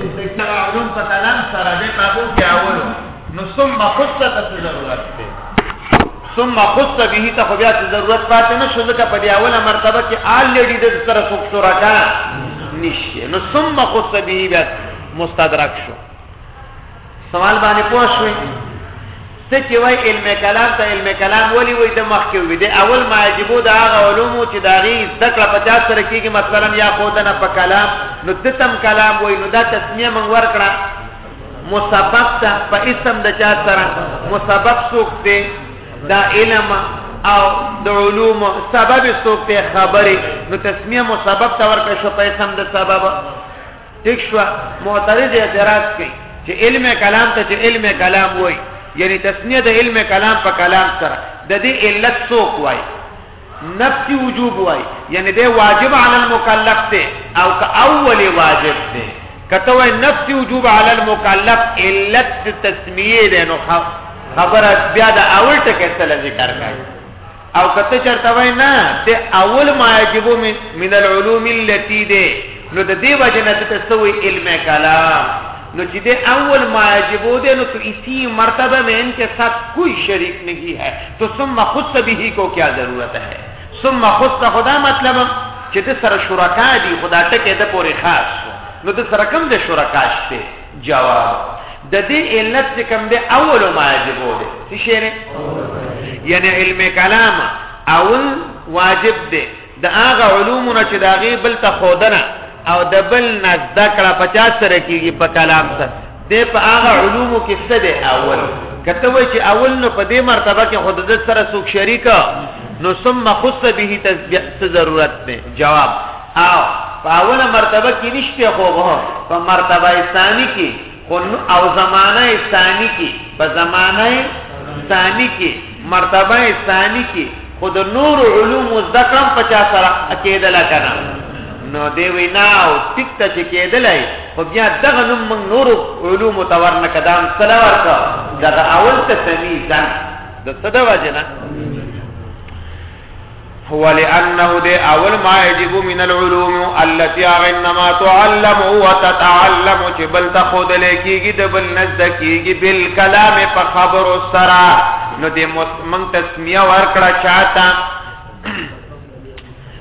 چې ذکر علوم په کلام سره دې پابو کې اولو نو ثم قصه ته ضرورت دی ثم قصه به ته خو بیا ضرورت پاتې نه شو ځکه په دې اوله مرتبه کې آل لډي د سره څوک شرکا نشته نو ثم قصه به بیا مستدرک شو سوال باندې پوه شوې څه چې وای علم کلام ته علم کلام ولی وای د مخ کې وي د اول ما یجبو د هغه علومو چې دا غي ذکر 50 سره کېږي مثلا یا خودنه په کلام نو دتم کلام وای نو دا تسمیه من ورکړه مسبب ته په اسم د چا سره مسبب څوک دی دا علم او د علوم سبب څوک دی خبره نو تسمیه مسبب ته ورکړه شو په اسم د سبب ټیک شو معترض اعتراض کوي چې علم کلام ته چې علم کلام وای یعنی تسنیه د علم کلام په کلام سره د دې علت څوک وای نفسي وجوب وای یعنی د واجب علی المکلف ته او که اول واجب ته کته وای نفسي وجوب علی المکلف علت تسمیه ده نو خبره بیا د اول ټکه سره ذکر کړي او که ته چرته وای نه د اول ما یجب من العلوم التي ده نو د دې وجه نه ته سوې علم کلام نو چې د اول ما یجب ده نو تو اسی مرتبه میں ان کے ساتھ کوئی شریک نہیں ہے تو ثم خص به کو کیا ضرورت ہے ثم خص خدا مطلب چې د سره شرکا دي خدا ټکه د پورې خاص نو د سره کم د شرکا شته جواب د دې علت چې کوم دی اول واجب دی څه شی دی یعنی علم کلام اول واجب دی د هغه علومونه چې دا غي بل ته خودنه او د بل نه ذکر 50 سره کیږي په کلام سره د په هغه علومو کې څه دی اول کته وای چې اول نو په دې مرتبه کې خود د سره څوک شریک نو ثم خص به ته ضرورت نه جواب او په اوله مرتبه کې نشته خو په مرتبه ثانی کې خو او زمانه ثانی کې په زمانه ثانی کې مرتبه ثانی کې خو د نور علوم مذکرم 50 سره کېدل کنه نو دی وینا او ټیک ته چې کېدلای خو بیا دغه نوم موږ نور علوم تور نه کدام سره ورته دغه اول ته سمي ځان د صدا وجنه هو لانه ده اول ما يجب من العلوم التي انما تعلم وتتعلم چې بل ته خود لکېږي د بل نزد کېږي بل کلام په خبر سره نو د من تسمیه ورکړه چاته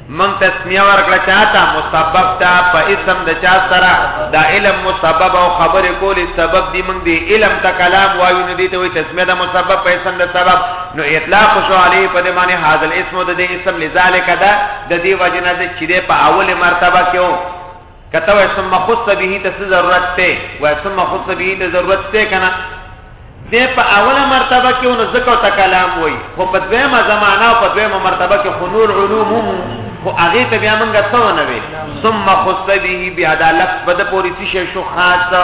من تسمیه ورکړه چاته مسبب تا په اسم د چا سره دا علم مسبب او خبر کولی سبب دی من دی علم ته کلام وایو نو دی ته وي تسمیه د مسبب په اسم د سبب نو اطلاق شو علی په دې معنی هاذ الاسم د دې اسم لذالک دا د دې وجنه د چې په اوله مرتبه کې وو کته وای ثم خص به ته ضرورت ته وای ثم خص به ته ضرورت ته کنه دې په اوله مرتبه کې نو ذکر ته کلام وای خو په دویمه زمانہ او په دویمه مرتبه کې خنور علوم خو هغه ته بیا موږ څه ونه وي ثم خص به بیا دا لفظ بده پوری شي شو خاصه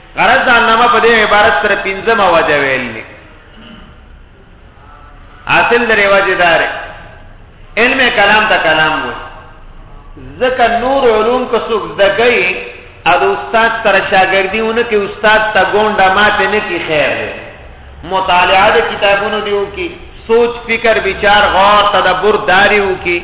غرض دا نامه په دې عبارت سره پنځمه وجه ویل دي حاصل درې وجه دار علم کلام ته کلام وو ځکه نور علوم کو څوک دګي او استاد تر شاګردیونه کې استاد ته ګونډه ماته نه کی خیر دی مطالعه د کتابونو دیو کې سوچ فکر ਵਿਚار غور تدبر داریو کې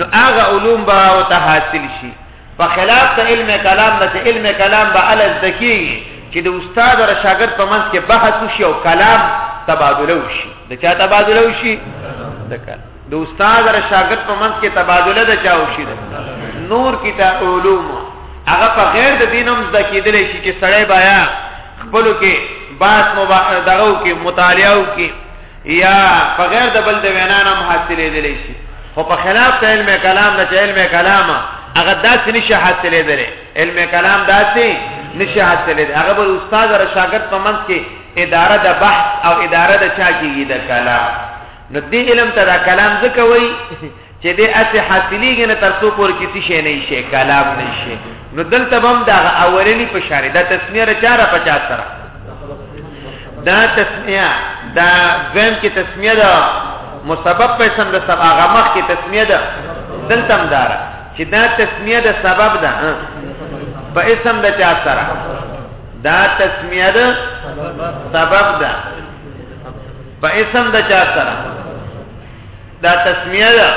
نو هغه علوم به او ته حاصل شي په خلاف ته علم کلام نه چې علم کلام به ال زده کیږي چې د استاد او شاګرد په منځ کې بحث وشي او کلام تبادله وشي د چا تبادله وشي د کلام د استاد او شاګرد په منځ کې تبادله د چا وشي نور کتاب علوم هغه په غیر د دینم زده کیدل شي چې سړی بیا خپل کې باس مبا دغو کې مطالعه کې یا بغیر د بل د وینا نه حاصلې دي شي خو په خلاف ته علم کلام نه چې علم کلام هغه داسې نشي حاصلې دي علم کلام داسې نشي حاصلې دي هغه بل استاد او شاګرد په منځ کې اداره د بحث او اداره د چا کېږي د کلام نو دې علم ته دا کلام ځکه وایي چې دې اسې حاصلېږي نه تر څو پورې چې څه شی نه شي کلام نه شي نو دلته به هم دا اولنی په شان دا تسمیه را چاره پچا سره دا تسمیه دا دویم کې تسمیه ده مسبب په سم د سبا غمخ کې تسمیه ده دلته هم دارا چې دا تسمیه ده سبب ده په اسم د چا سره دا تسمیه ده سبب ده په اسم د چا سره دا تسمیه ده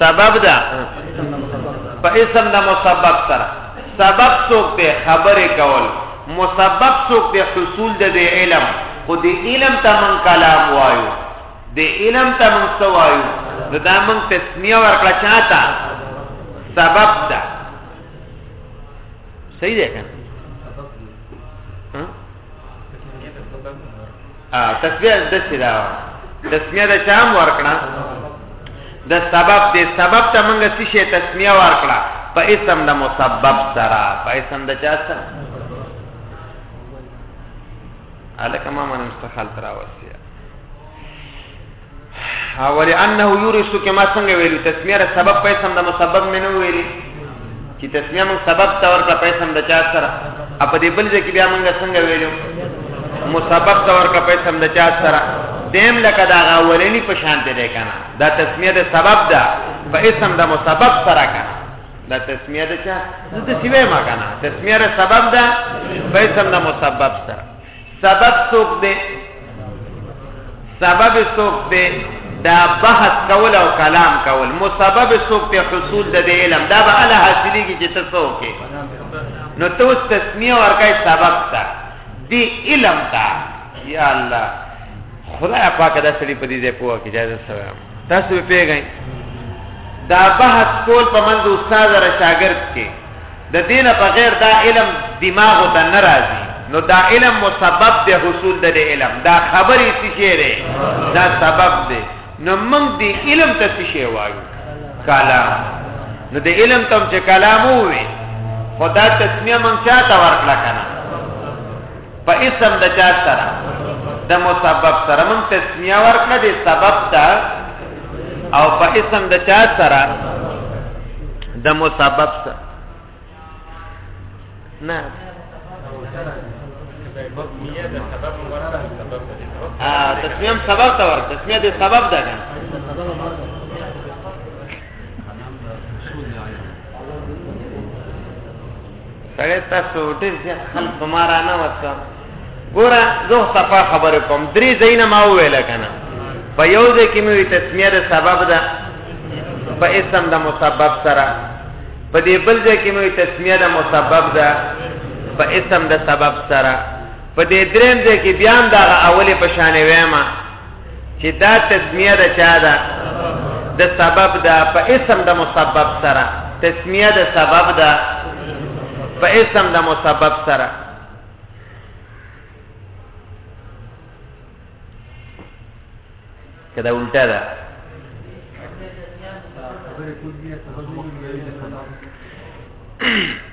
سبب ده په اسم د مسبب سره سبب څوک ته خبره کول مسبب څوک ته حصول د علم خو د علم ته من کلام وایو د علم ته من سوایو نو دا من تسمیه ورکړه چاته سبب ده صحیح ده کنه ا تسبیح د څه دا تسمیه د چام ورکړه د سبب د سبب ته موږ څه شی تسمیه ورکړه په اسم د مسبب سره په اسم د چا سره الکه ما من مستخال تراوسیا ولانه یورث کما څنګه ویلو تسمیه را سبب په اسم د مسبب منو ویلی چې تسمیه موږ سبب ته ورکړه په اسم د چا سره اپ دې بل ځکه بیا موږ څنګه ویلو مسبب ته ورکړه په اسم د چا سره دیم لکه دا غولنی په شان دی کنه دا تسمیه د سبب ده په اسم د مسبب سره کنه دا تسمیه ده چا د تسمیه ما کنه تسمیه سبب ده په اسم د مسبب سره سبب څوک دی سبب څوک دی دا بحث کول او کلام کول مسبب څوک دی حصول د دې علم دا به الله حاصلېږي چې ته څوک یې نو ته اوس تسمیه ورکای سبب تا دی علم تا یا الله خدای پاک دا سړي په دې ځای پوهه کې جایز سلام تاسو به پیګی دا بحث کول په منځ استاد را شاګرد کې د دینه په غیر دا علم دماغ ته ناراضي نو دا علم مسبب دی حصول د علم دا خبرې څه شی دی دا سبب دی نو موږ دی علم ته څه شی وایو کلام نو د علم تم چې کلام وي خدا تسمیه مونږ چاته ورکړه کنه په اسم د چا سره د مسبب سره مونږ تسمیه ورکړه د سبب ته او په اسم د چا سره د مسبب سره نه ا تسمیه سبب ته ورکړه تسمیه د سبب ده کنه سړی تاسو ډېر زیات خلک په ما رانه وسه ګوره زه صفا خبرې کوم درې ځایونه ما وویل که نه په یو ځای کې مې وي تسمیه د سبب ده په اسم د مسبب سره په دې بل ځای کې مې وي تسمیه د مسبب ده په اسم د سبب سره په دې درېم ځای کې بیا هم دغه اولې په شانې ویمه چې دا تسمیه د چا ده د سبب ده په اسم د مسبب سره تسمیه د سبب ده په اسم د مسبب سره کدا الټا ده Thank you.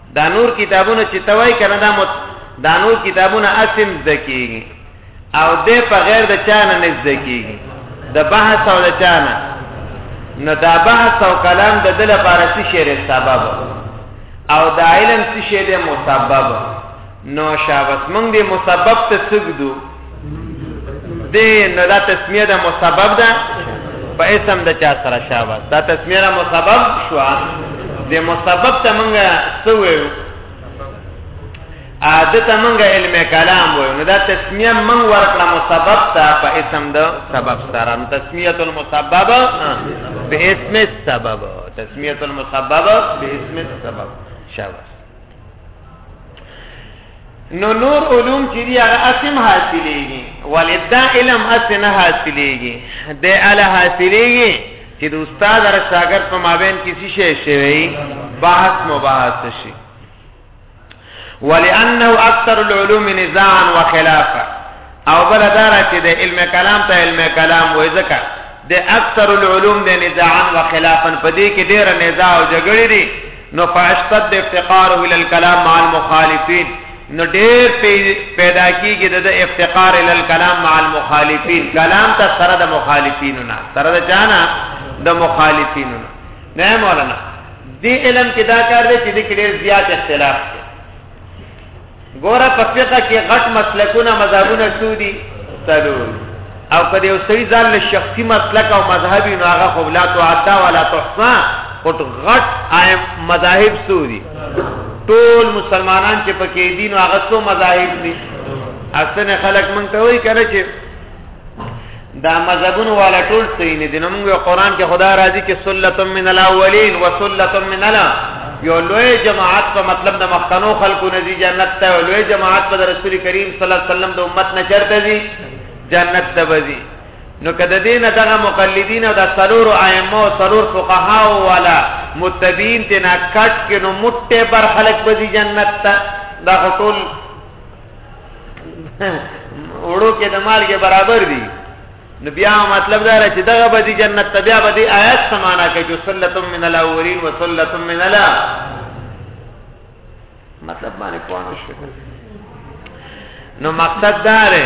دا نور کتابونه چې توای کنه دا مت دا نور کتابونه اسیم زکیږي او د په غیر د چانه نه زکیږي د بحث او د چانه نو دا بحث او کلام د دل لپاره څه شی سبب او دا علم څه شی د مسبب نو شابس مونږ دې مسبب ته سګدو دې نو دا تسمیه ده مسبب ده په اسم د چا سره شابس دا تسمیه ده مسبب شو دې مسبب ته مونږ سوې عادت مونږ علم کلام وې نو دا تسمیه مونږ ورکړه مسبب ته په اسم د سبب سره تسمیه المسبب به اسم السبب تسمیه المسبب به اسم السبب شابس نو نور علوم چې دی هغه اسم حاصلېږي ولې دا علم اسم نه حاصلېږي د اله حاصلېږي چې د استاد او شاګرد په مابین کې څه شی شوی بحث مباحث شي ولانه اکثر العلوم نزاعا وخلافا او بل دارا چې د علم کلام ته علم کلام وای ځکه د اکثر العلوم د نزاعا و خلافا پدې کې ډېر نزاع او جګړې دي نو فاشتد افتقار الى الكلام مع المخالفين نو ډېر پیدا کیږي د افتقار الى الكلام مع المخالفين کلام ته سره د مخالفینو نه سره د جانا د مخالفینو نه نه مولانا دې علم کې دا کار دی چې د کې ډېر زیات اختلاف دی ګوره په فقہ کې غټ مسلکونه مذهبونه څو دي څلور او کله یو سړي ځان له شخصي مسلک او مذهبي نو هغه خو لا تعدا ولا تحصى غټ غټ ایم مذاهب څو دي ټول مسلمانان چې پکې دي نو هغه څو مذاهب دي اصل خلک مونږ ته وایي کله چې دا مذهبونو والا ټول صحیح نه دي نو موږ قرآن کې خدا راضي چې سلتم من الاولین و سلتم من الا یو لوی جماعت په مطلب د مخکنو خلقو نه دي جنت ته او لوی جماعت په رسول کریم صلی الله علیه وسلم د امت نه چرته دي جنت ته وځي نو کده دین دغه مقلدین او د سلور ائمه او سلور فقها والا متبین تنا کټ کې نو مټه پر خلق وځي جنت ته دا ټول وړو کې د مال کې برابر دي نو بیا مطلب دا چې دغه به دي جنت ته بیا به دي آیات سمانا کوي چې سلتم من الاولین و سلتم من الا مطلب باندې پوه شو نو مقصد دا دی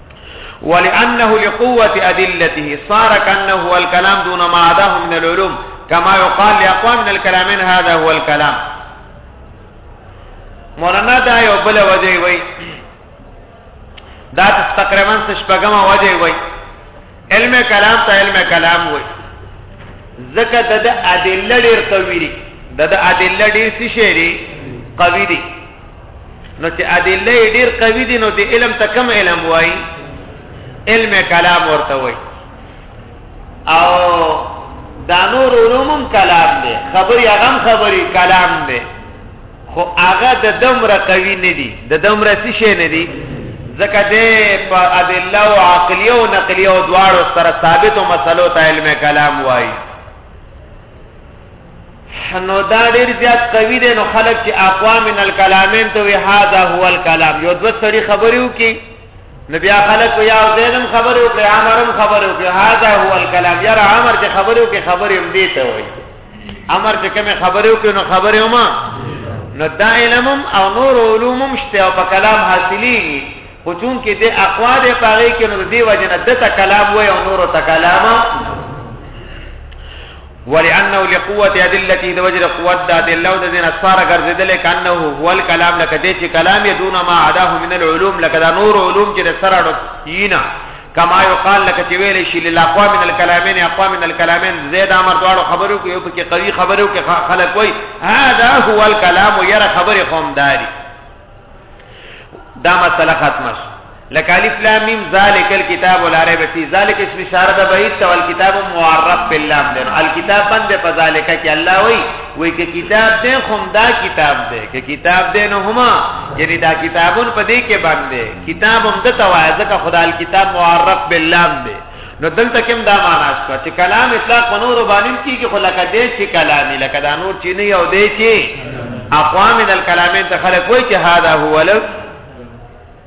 ولانه لقوه ادلته صار كانه هو الكلام دون ما عداه من العلوم کما یقال لاقوام من الكلامین هذا هو الكلام مولانا دا یو بل وجه وای دا تقریبا شپږم وجه وای علم کلام ته علم کلام وای ځکه د د ادله ډیر قوی دي د د ادله ډیر څه شي دي قوی دي نو چې ادله ډیر قوی دي نو د علم ته کم علم وای علم کلام ورته وای او دا نور علوم کلام دي خبري هغه خبري کلام دي خو هغه د دمر قوی نه دي د دمر څه شي نه دي ځکه د په ادله او عقلیه او نقلیه او دواړو سره ثابت او مسلو ته علم کلام وایي نو دا ډیر زیات قوی دی نو خلک چې اقوا من الکلامین ته وی هاذا هو الکلام یو دوه سری خبرې وکي نو بیا خلک یا زینم خبرې وکړي عمرم خبرې وکړي هاذا هو الکلام یاره عمر چې خبرې وکړي خبرې هم دی ته وایي امر چې کومه خبره وکړي نو خبره وما نو دا علم او نور علوم مشته او په کلام حاصلېږي خو چون کې د اقوا د پاره کې نو دی وجه نه د کلام وای او نور ته کلام ولانه لقوه ادلته د وجه قوت د ادله او د دین اثر ګرځیدل کنه هو الکلام لکه دې چې کلام دون ما عداه من العلوم لکه دا نور علوم چې د سره ډو یینا کما یقال لکه چې ویل شي للاقوا من الكلامين اقوا من الكلامين زید امر دواړو خبرو کې یو پکې قوي خبرو کې خلک وای هذا هو الكلام یره خبره قوم داري دا مسله ختمه شو لك الف لام میم ذالک الكتاب ولا ريب فيه ذالک اسم اشاره ده بعید او الكتاب معرف باللام ده الكتاب بند په ذالک کې الله وی وای که کتاب دې هم دا کتاب دې که کتاب دې نو هما یعنی دا کتابون په دې کې باندې کتاب هم د توای ځکه خدای کتاب معرف باللام دې نو دلته کوم دا معنا شته چې کلام اطلاق په نور باندې کیږي خو لکه دې چې کلامي لکه دا نور چې نه یو دې چې اقوام من الكلامین ته خلق وای چې هاذا هو لو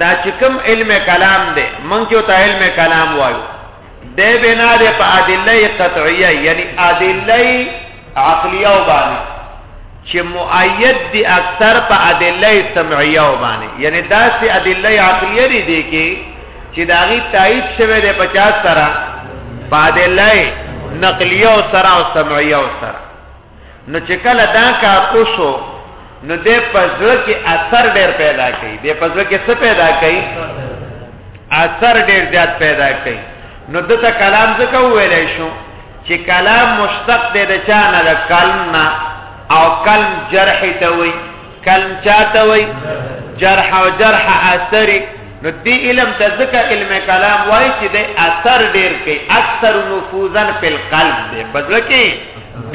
دا چې کوم علم کلام دی مونږ یو ته علم کلام وایو د بنا د په ادله قطعیه یعنی ادله عقلیه باندې چې مؤید دي اکثر په ادله سمعیه باندې یعنی دا چې ادله عقلیه دي دي کې چې دا غي تایید شوه د 50 سره په ادله نقلیه او سره او سمعیه او سره نو چې کله دا کار وشو نو د پزړه کې اثر ډېر پیدا کړي د پزړه کې څه پیدا کړي اثر ډېر زیات پیدا کړي نو دته کلام ځکه ویلای شو چې کلام مشتق دی د چا نه د کلم نه او کلم جرح ته وي کلم چاته وای جرح او جرح اثر نو دی علم ته ځکه علم کلام وای چې د اثر ډیر کوي اکثر نفوذن په قلب دی بدل کې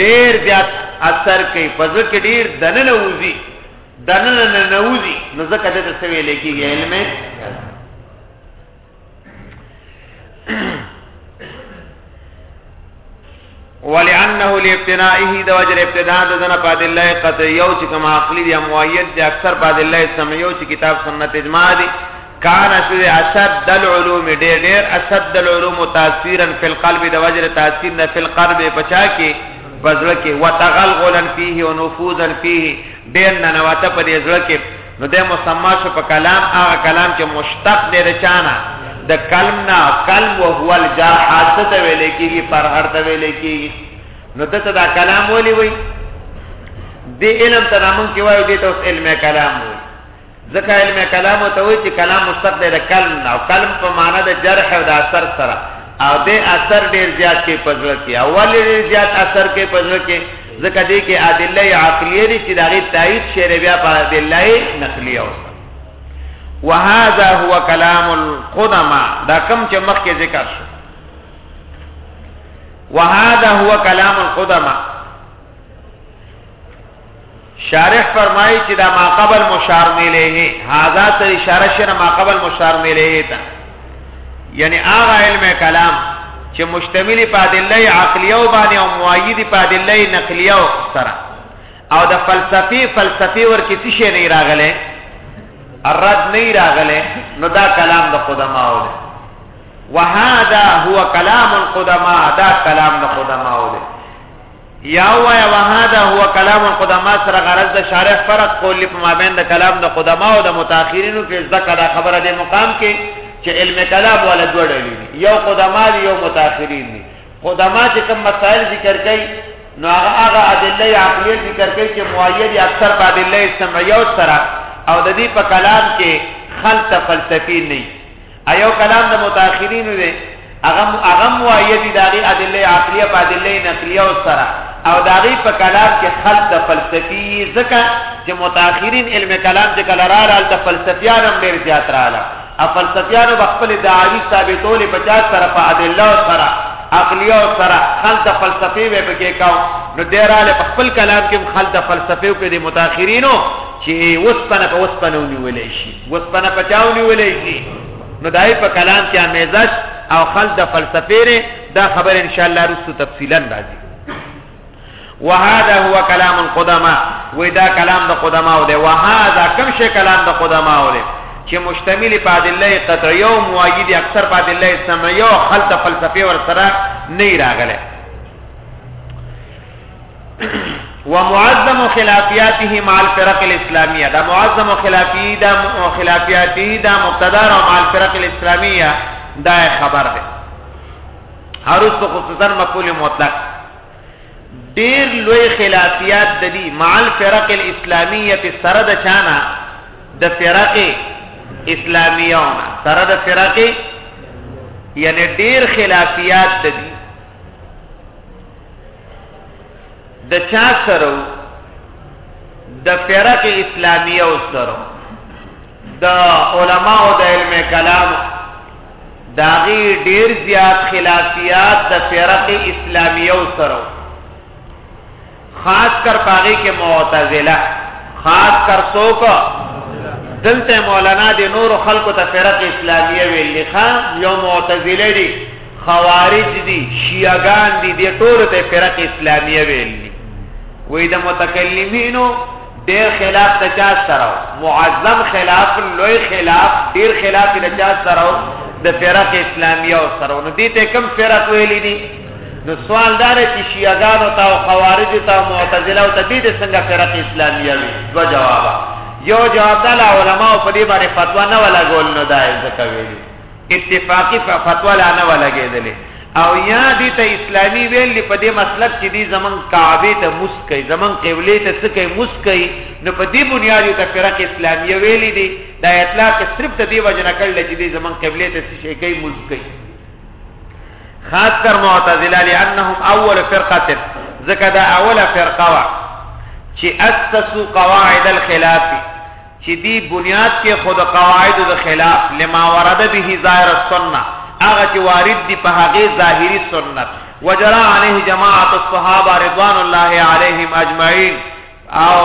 ډیر زیات اثر کوي فزر کې ډیر دننه وځي دننه نه وځي نو ځکه د څه ویل کېږي علم ولانه لابتنائه د وجر ابتداء د زنه په دله قط یو چې کما عقلی دی موید دی اکثر په دله سميو چې کتاب سنت اجماع دی کان شو اشد العلوم ډېر ډېر اشد العلوم تاثیرا فی القلب د وجر تاثیر نه فی القلب پچا کې بزړه کې وتغلغلا فيه ونفوذا فيه ډېر ننواته په دې ځړه کې نو ده مسمع شو په کلام هغه کلام چې مشتق دی رچانا د کلم نه کلم او هو الجرح حادثه ویل کیږي پر هر ته ویل کیږي نو ته دا کلام ولي وي د علم ته نامن کې وایو دي ته علم کلام وي ځکه علم کلام ته وایي چې کلام مشتق دی د کلم نه او کلم په معنا د جرح او د اثر سره او د اثر ډیر زیات کې پزړه کې اول ډیر زیات اثر کې پزړه کې ځکه دې کې ادله عقلیه دي چې دغه تایید شعر بیا په ادله نقلیه او وهذا هو كلام القدما دا کم چې مخکې ذکر شو وهذا هو كلام القدما شارح فرمایي چې دا ما قبل مشار ملې هي هاذا ته اشاره شنه ما قبل مشار ملې ته یعنی هغه علم کلام چې مشتمل په ادله عقلیه او باندې او مؤید په ادله نقلیه سره او د فلسفي فلسفي ورکې څه شي نه راغله الرد نه راغله نو دا کلام د قدما و ده وهذا هو کلام القدما دا کلام د قدما و ده یا وایا وهذا هو کلام القدما سره غرض د شارح فرق کول په مابین د کلام د قدما او د متأخرینو کې ځکه دا خبره د مقام کې چې علم کلام ولا جوړ لري یو قدما دی یو متأخرین دی قدما چې کوم مسائل ذکر کوي نو هغه هغه ادله عقلیه ذکر کوي چې مؤید اکثر په ادله سمعیه سره او د دې په کلام کې خلط فلسفي نه ایو کلام د متأخرینو دی اغم اغم وایدی داغي ادله عقلیه په ادله نقلیه او سره او داغي په کلام کې خلق د فلسفي ځکه چې متأخرین علم کلام چې کله رااله د فلسفیان هم ډیر زیات رااله ا فلسفیانو خپل دعاوی ثابتول په چا سره په ادله او سره عقلیه او سره خلق د فلسفي به پکې کاو نو ډیراله په خپل کلام کې خلق د فلسفي او کې د متأخرینو چې وسپنه په وسپنه ونیول شي وسپنه پچاو نیولې شي نو دای په کلام کې امیزش او خل د فلسفې نه دا خبر ان شاء الله رسو تفصیلا راځي وهذا هو كلام القدماء ودا كلام د قدماء او ده وهذا کوم شي کلام د قدماء او ده چې مشتمل په ادله قطعیه او مؤید اکثر په ادله سمعیه او خلط فلسفي ور سره نه راغله ومعظم خلافیاته مع الفرق الاسلامیه دا معظم خلافی دا خلافیاته دا مبتدا او مع الفرق الاسلامیه دا خبر ده هروس په خصوصا مقبول مطلق ډیر لوی خلافیات د دې مع الفرق الاسلامیه سره د چانا د فرق اسلامیه سره د فرق یعنی ډیر خلافیات د دې د چا سره د فرق اسلامیه سره د علما او د علم کلام داغي ډیر زیات خلافیات د فرق اسلامیه سره خاص کر پاغي کې معتزله خاص کر څوک دلته مولانا د نور خلکو ته فرق اسلامیه ویل لخوا یو معتزله دي خوارج دي شیعاګان دي د ټول ته فرق اسلامیه ویل دي وې د متکلمینو ډېر خلاف د چا سره معظم خلاف لوی خلاف ډېر خلاف د چا سره د فرق اسلامیه او سره نو دي ته کم فرق ویل دي نو سوال دا دی چې شیعهګانو ته او خوارجو ته او معتزلهو ته دې د څنګه فرق اسلامیه وي دوه جوابه یو جواب دا له علماو په دې باندې فتوا نه ولګول نو دا یې ځکه ویلي اتفاقي فتوا لا نه ولګېدلې او یا دې ته اسلامي ویلي په دې مطلب چې دې زمون کعبه ته مسکې زمون قبله ته سکې مسکې نو په دې بنیاد ته فرق اسلامیه ویلي دي دا اطلاق صرف د دې وجنه کړل چې دې زمون قبله ته سکې مسکې خاص کر معتزله لانهم اول فرقه ځکه دا اوله فرقه وا چې اسسو قواعد الخلاف چې دی بنیاد کې خود قواعد د خلاف لما ورد به ظاهر السنه هغه چې وارد دی په هغه ظاهری سنت وجرا علیه جماعت الصحابه رضوان الله علیهم اجمعین او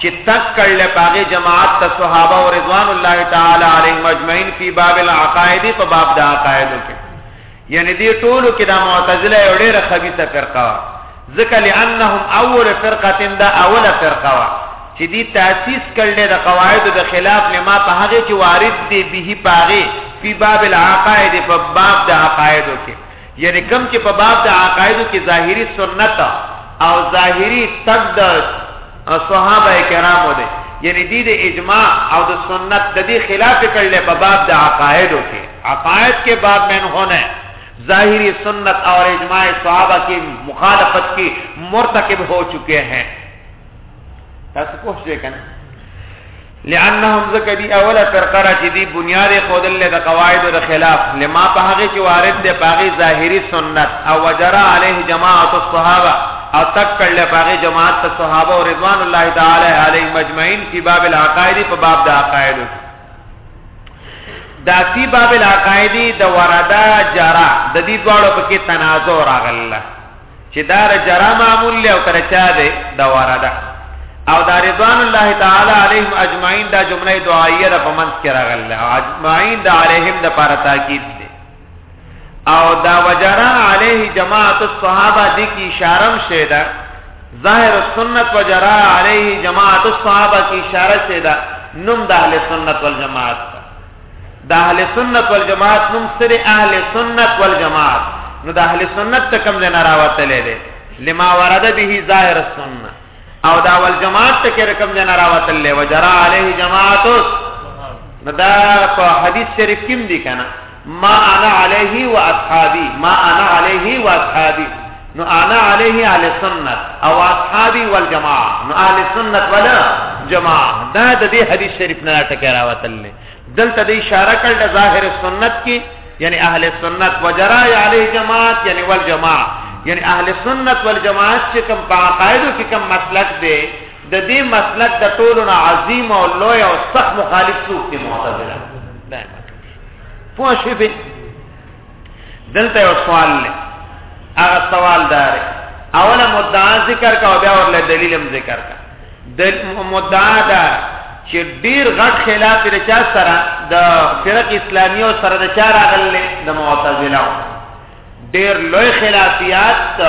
چې تک کړل باغې جماعت ته صحابه او رضوان الله تعالی علیهم اجمعین فی باب العقائد په باب د عقائد کې یعنی دې ټولو کې د معتزله یو ډېر خبيثه فرقه وا ځکه لانهم اول فرقه دا اوله فرقه وا چې دې تاسیس کړل د قواعد د خلاف لما په هغه چې وارد دی به پاغه فی باب العقائد په باب د عقائد کې یعنی کوم چې په باب د عقایدو کې ظاهری سنت او ظاهری تګ د صحابه کرامو دی یعنی دی د اجماع او د سنت د دې خلاف کړل په باب د عقایدو کې عقاید کې باب من هونه ظاهری سنت اور اجماع صحابہ کی مخالفت کی مرتکب ہو چکے ہیں تاسو کوشش وکړئ لانهم ذکر دی اوله فرقه را چې دی بنیاد خودل له قواعد او خلاف لما په هغه چې وارد دی پاغي ظاهری سنت او وجرا علیه جماعت الصحابه او تک کړل پاغي جماعت الصحابه او رضوان الله تعالی علیه مجمعین فی باب العقائد په باب د عقائد دا فی باب العقائد د وردا جرا د دې دواړو په کې تنازع راغله چې دا د جرا معمول له او ترچا ده د وراده او دا رضوان الله تعالی علیهم اجمعین دا جمله دعایه ده په منځ کې راغله او اجمعین دا علیهم د پاره تاکید ده او دا وجرا علیه جماعت الصحابه دې کی اشاره مشه ده ظاهر السنت وجرا علیه جماعت الصحابه کی اشاره شه ده نوم د اهل سنت والجماعت د اهل سنت والجماعت نوم سره اهل سنت والجماعت نو د اهل سنت ته کوم نه راوتلې ده لما ورد به ظاهر السنه او دا والجماعت ته کې کوم نه راوتلې وجرا عليه جماعت نو دا په حدیث شریف کې دی کنه ما انا عليه واصحابي ما انا عليه واصحابي نو انا علیه اهل سنت او اصحابي والجماعه نو اهل سنت ولا جماعه دا د دې حدیث شریف نه ټکر راوتل دلته د اشاره کړل د ظاهر سنت کې یعنی اهل سنت وجرا علی جماعت یعنی والجماعه یعنی اهل سنت والجماعت چې کوم په عقایدو کې کوم مسلک دی د دې مسلک د ټولو نه عظیم او لوی او سخت مخالف څوک دی معتزله پوه شئ دلته یو سوال لې هغه سوال دار اوله مدعا ذکر کا او بیا ورله دلیل هم ذکر کا د مدعا دا چې ډیر غټ خلاف لري چا سره د فرق اسلامي او سره د چا راغلې د معتزله ډیر لوی خلافیات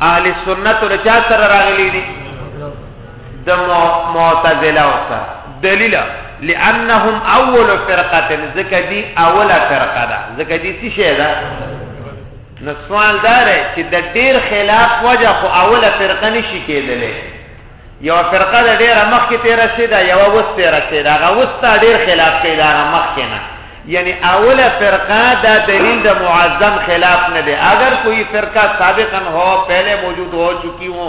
اهل سنت او چا سره راغلي دي د معتزله سره دلیل لانهم اول فرقه زکه دی اوله فرقه ده زکه دی څه شه ده نو سوال دار چې د ډیر خلاف وجه خو اوله فرقه نشي کېدلې یو فرقه د ډیره مخ کې تیر رسیدا یو وست تیر رسیدا هغه وست ډیر خلاف کېدا مخ کې نه یعنی اوله فرقه دا دلیل د معظم خلاف نه دی اگر کوئی فرقه سابقا هو پہلے موجود ہو چکی ہو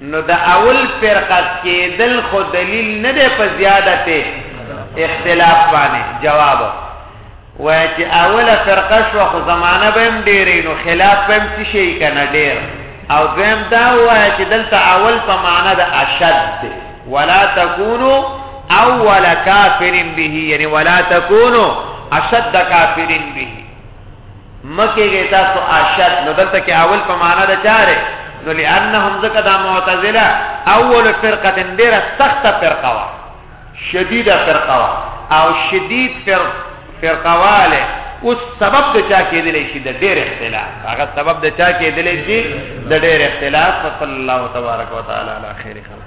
نو د اول فرقه کېدل خو دلیل نه دی په زیادت اختلاف باندې جواب وای چې اوله فرقه شو خو زمانہ به هم ډېرې نو خلاف به هم څه شي کنه ډېر او دویم دا وای چې دلته اول په معنا د اشد دی ولا تکونو اول کافر به یعنی ولا تکونو اشد کافر به مکه کې تاسو اشد نو دلته کې اول په معنا د چاره نو لانهم زکه د معتزله اول فرقه ډیر سخت فرقه وا شدیده فرقه وا او شدید فر فرقواله اوس سبب د چا کې دی شي د ډیر اختلاف هغه سبب د چا کې دی شي د ډیر اختلاف صلی الله تبارک وتعالى علی خیر خلق